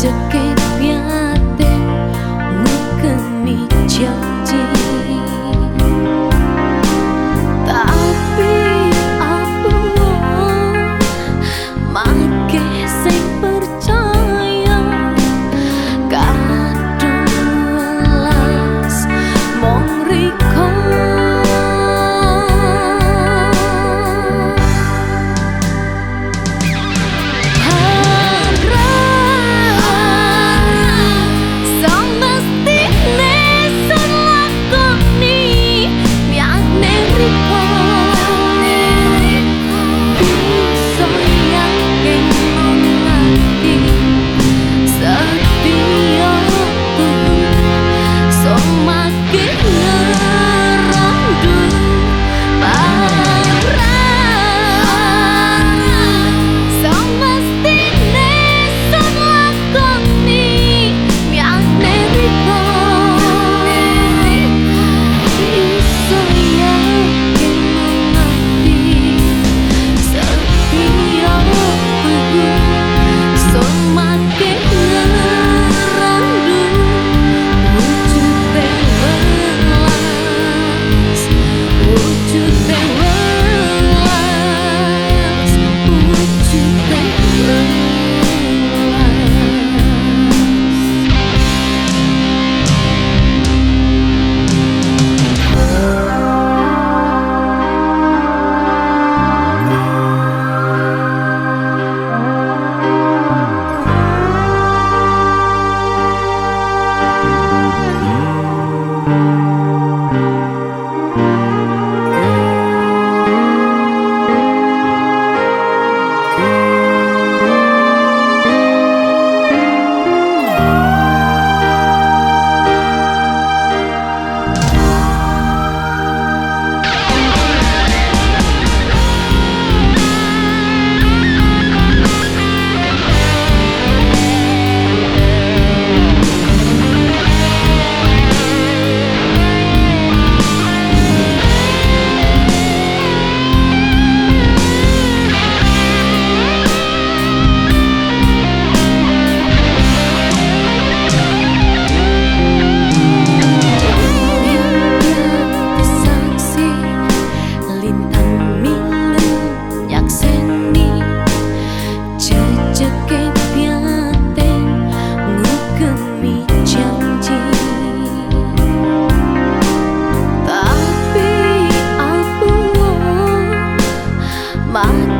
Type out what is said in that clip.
to mà.